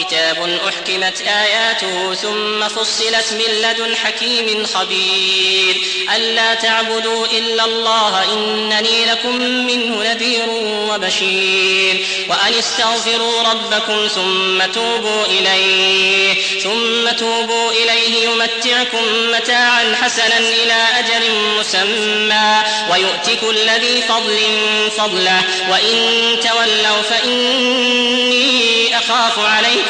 كتاب أحكمت آياته ثم فصلت من لدن حكيم خبير. ألا تعبدوا إلا الله إنني لكم منه نذير وبشير. وأن استغفروا ربكم ثم توبوا إليه ثم توبوا إليه يمتعكم متاعا حسنا إلى أجل مسمى. ويؤتك كل ذي فضل فضله وإن تولوا فإني أخاف عليكم.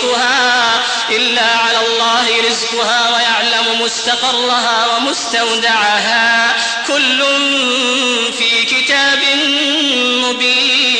رزقها إلا على الله رزقها ويعلم مستقرها ومستودعها. كل في كتاب مبين.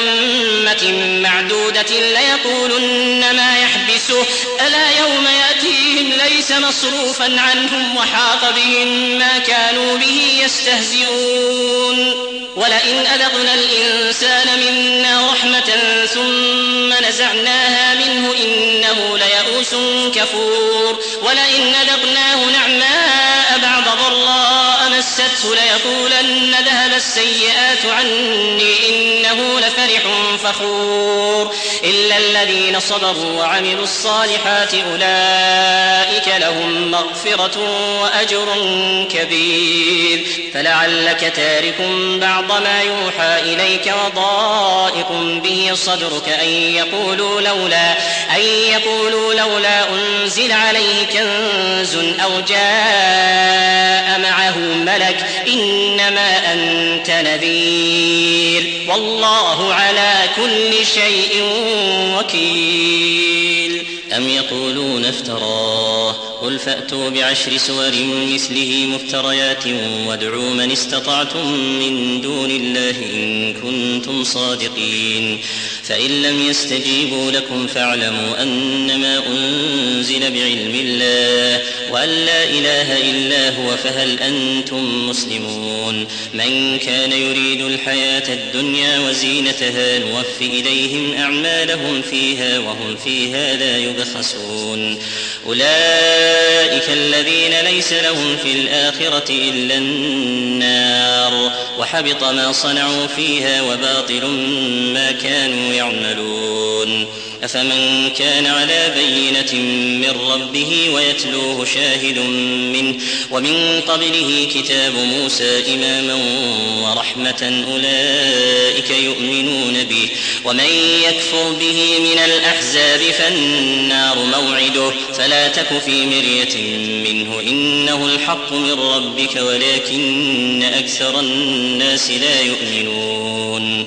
أمة معدودة ليقولن ما يحبسه. ألا يوم يأتيهم ليس مصروفا عنهم وحاق بهم ما كانوا به يستهزئون. ولئن أذقنا الإنسان منا رحمة ثم نزعناها منه إنه ليئوس كفور. ولئن أذقناه نعماء بعد ضراء مسته ليقولن ذهب السيئات عني إنه لفرح فخور إلا الذين صبروا وعملوا الصالحات أولئك لهم مغفرة وأجر كبير فلعلك تارك بعض ما يوحى إليك وضائق به صدرك أن يقولوا لولا أن يقولوا لولا أنزل عليه كنز أو جاء معه ملك إنما أنت نذير. والله على كل شيء وكيل. أم يقولون افتراه؟ قل فأتوا بعشر سور مثله مفتريات وادعوا من استطعتم من دون الله إن كنتم صادقين. فإن لم يستجيبوا لكم فاعلموا أنما أنزل بعلم الله وأن لا إله إلا هو فهل أنتم مسلمون؟ من كان يريد الحياة الدنيا وزينتها نوف إليهم أعمالهم فيها وهم فيها لا يبخسون. أولئك الذين ليس لهم في الآخرة إلا النار وحبط ما صنعوا فيها وباطل ما كانوا يعملون. أفمن كان على بينة من ربه ويتلوه شاهد منه ومن قبله كتاب موسى إماما ورحمة أولئك يؤمنون به ومن يكفر به من الأحزاب فالنار موعده فلا تك في مرية منه إنه الحق من ربك ولكن أكثر الناس لا يؤمنون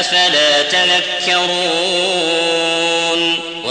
أفلا تذكرون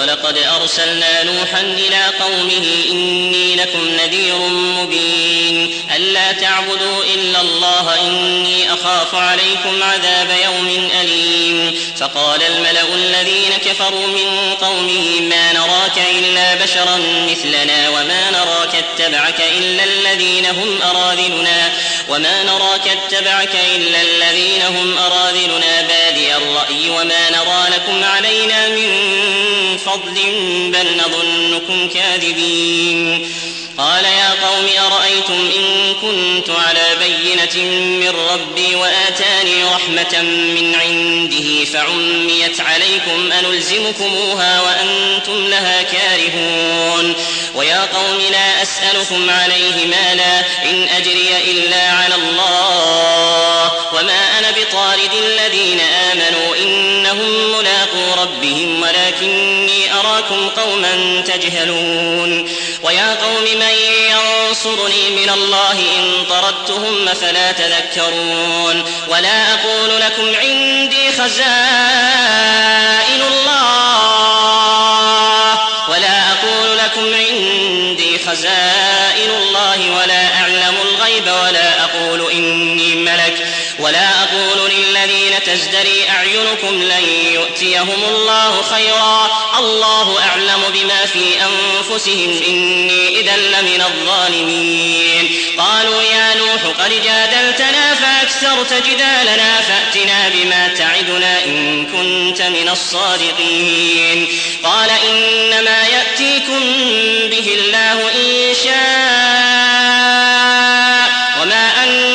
ولقد أرسلنا نوحا إلى قومه إني لكم نذير مبين. ألا تعبدوا إلا الله إني أخاف عليكم عذاب يوم أليم. فقال الملأ الذين كفروا من قومه ما نراك إلا بشرا مثلنا وما نراك اتبعك إلا الذين هم أراذلنا وما نراك اتبعك إلا الذين هم أراذلنا. بادي الرأي وما نرى لكم علينا من فضل بل نظنكم كاذبين. قال يا قوم أرأيتم إن كنت على بينة من ربي وآتاني رحمة من عنده فعميت عليكم أنلزمكموها وأنتم لها كارهون. ويا قوم لا أسألكم عليه مالا إن أجري إلا على الله. وما أنا بطارد الذين آمنوا إنهم ملاقو ربهم ولكني أراكم قوما تجهلون ويا قوم من ينصرني من الله إن طردتهم فلا تذكرون ولا أقول لكم عندي خزائن الله ولا أقول لكم عندي خزائن الله ولا أعلم الغيب ولا أقول إني ملك ولا أقول للذين تزدري أعينكم لن يؤتيهم الله خيرا. الله أعلم بما في أنفسهم. إني إذا لمن الظالمين. قالوا يا نوح قد جادلتنا فأكثرت جدالنا. فأتنا بما تعدنا إن كنت من الصادقين. قال إنما يأتيكم به الله إن شاء. وما أنتم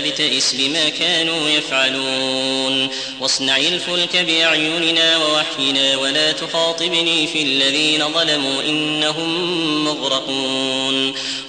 فلا تبتئس بما كانوا يفعلون. واصنع الفلك بأعيننا ووحينا ولا تخاطبني في الذين ظلموا إنهم مغرقون.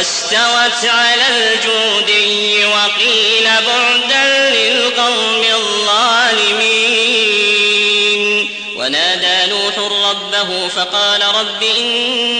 واستوت على الجودي وقيل بعدا للقوم الظالمين. ونادى نوح ربه فقال رب إن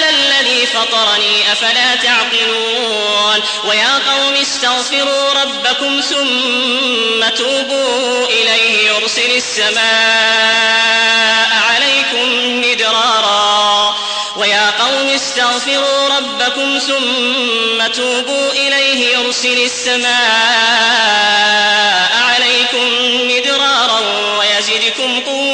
فطرني أفلا تعقلون؟ ويا قوم استغفروا ربكم ثم توبوا إليه يرسل السماء عليكم مدرارا. ويا قوم استغفروا ربكم ثم توبوا إليه يرسل السماء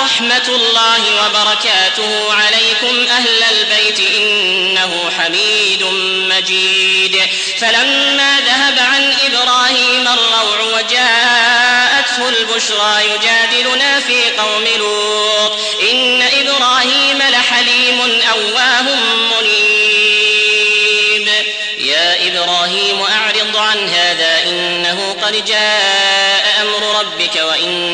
رحمة الله وبركاته عليكم أهل البيت إنه حميد مجيد. فلما ذهب عن إبراهيم الروع وجاءته البشرى يجادلنا في قوم لوط. إن إبراهيم لحليم أواه منيب. يا إبراهيم أعرض عن هذا إنه قد جاء أمر ربك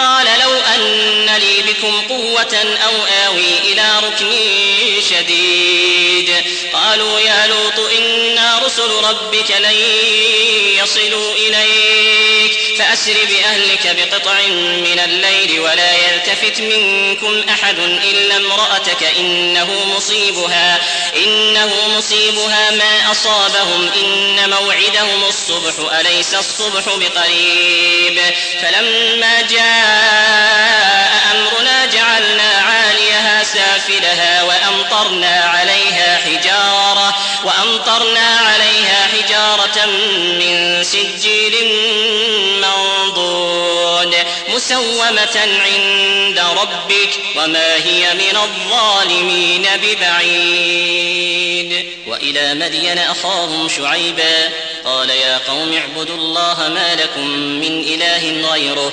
قال لو أن لي بكم قوة أو آوي إلى ركن شديد. قالوا يا لوط إنا رسل ربك لن يصلوا إليك. فأسر بأهلك بقطع من الليل ولا يلتفت منكم أحد إلا امرأتك إنه مصيبها. إنه مصيبها ما أصابهم. إن موعدهم الصبح أليس الصبح بقريب؟ فلما جاء أمرنا جعلنا عاليها سافلها وأمطرنا عليها حجارة وأمطرنا عليها حجارة من سجيل منضود مسومة عند ربك وما هي من الظالمين ببعيد وإلى مدين أخاهم شعيبا قال يا قوم اعبدوا الله ما لكم من إله غيره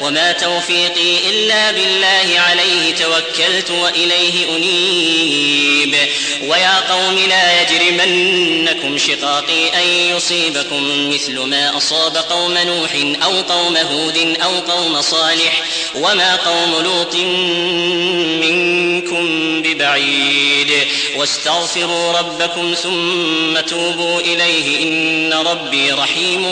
وما توفيقي إلا بالله عليه توكلت وإليه أنيب. ويا قوم لا يجرمنكم شقاقي أن يصيبكم مثل ما أصاب قوم نوح أو قوم هود أو قوم صالح وما قوم لوط منكم ببعيد. واستغفروا ربكم ثم توبوا إليه إن ربي رحيم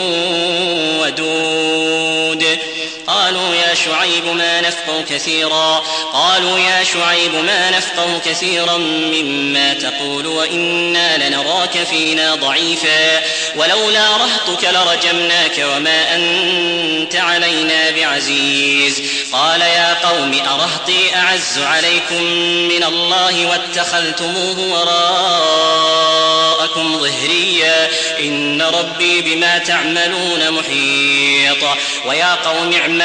ودود. قالوا يا شعيب ما نفقه كثيرا. قالوا يا شعيب ما نفقه كثيرا مما تقول وإنا لنراك فينا ضعيفا. ولولا رهطك لرجمناك وما أنت علينا بعزيز. قال يا قوم أرهطي أعز عليكم من الله واتخذتموه وراءكم ظهريا. إن ربي بما تعملون محيط. ويا قوم اعملوا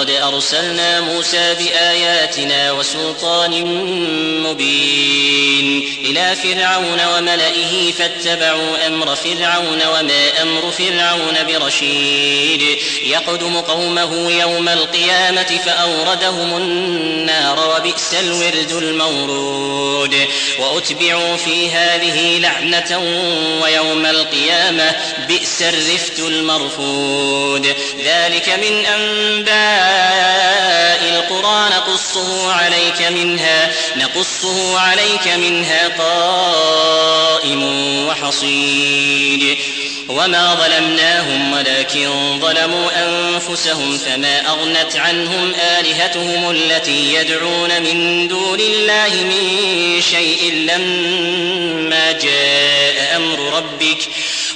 ولقد أرسلنا موسى بآياتنا وسلطان مبين إلى فرعون وملئه فاتبعوا أمر فرعون وما أمر فرعون برشيد. يقدم قومه يوم القيامة فأوردهم النار وبئس الورد المورود. وأتبعوا في هذه لعنة ويوم القيامة بئس الرفت المرفود. ذلك من أنباء القرى نقصه عليك منها نقصه عليك منها قائم وحصيد. وما ظلمناهم ولكن ظلموا أنفسهم فما أغنت عنهم آلهتهم التي يدعون من دون الله من شيء لما جاء أمر ربك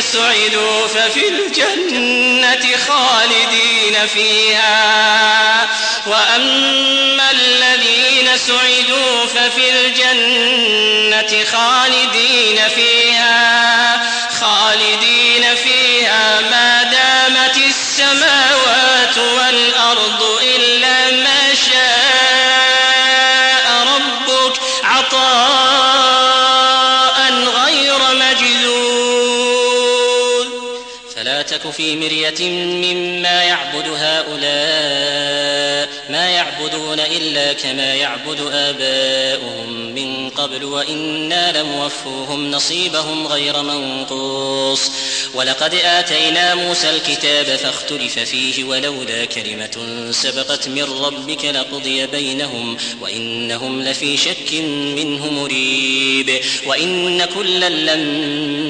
سعدوا ففي الجنة خالدين فيها. وأما الذين سعدوا ففي الجنة خالدين فيها. خالدين مرية مما يعبد هؤلاء ما يعبد يعبدون إلا كما يعبد آباؤهم من قبل وإنا لموفوهم نصيبهم غير منقوص. ولقد آتينا موسى الكتاب فاختلف فيه ولولا كلمة سبقت من ربك لقضي بينهم وإنهم لفي شك منه مريب. وإن كلا لما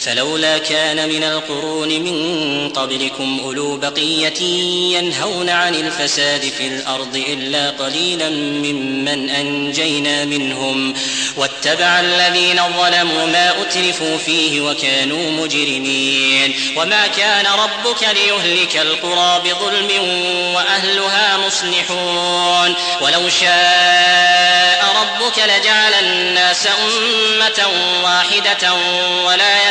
فلولا كان من القرون من قبلكم أولو بقية ينهون عن الفساد في الأرض إلا قليلا ممن أنجينا منهم واتبع الذين ظلموا ما أترفوا فيه وكانوا مجرمين وما كان ربك ليهلك القرى بظلم وأهلها مصلحون ولو شاء ربك لجعل الناس أمة واحدة ولا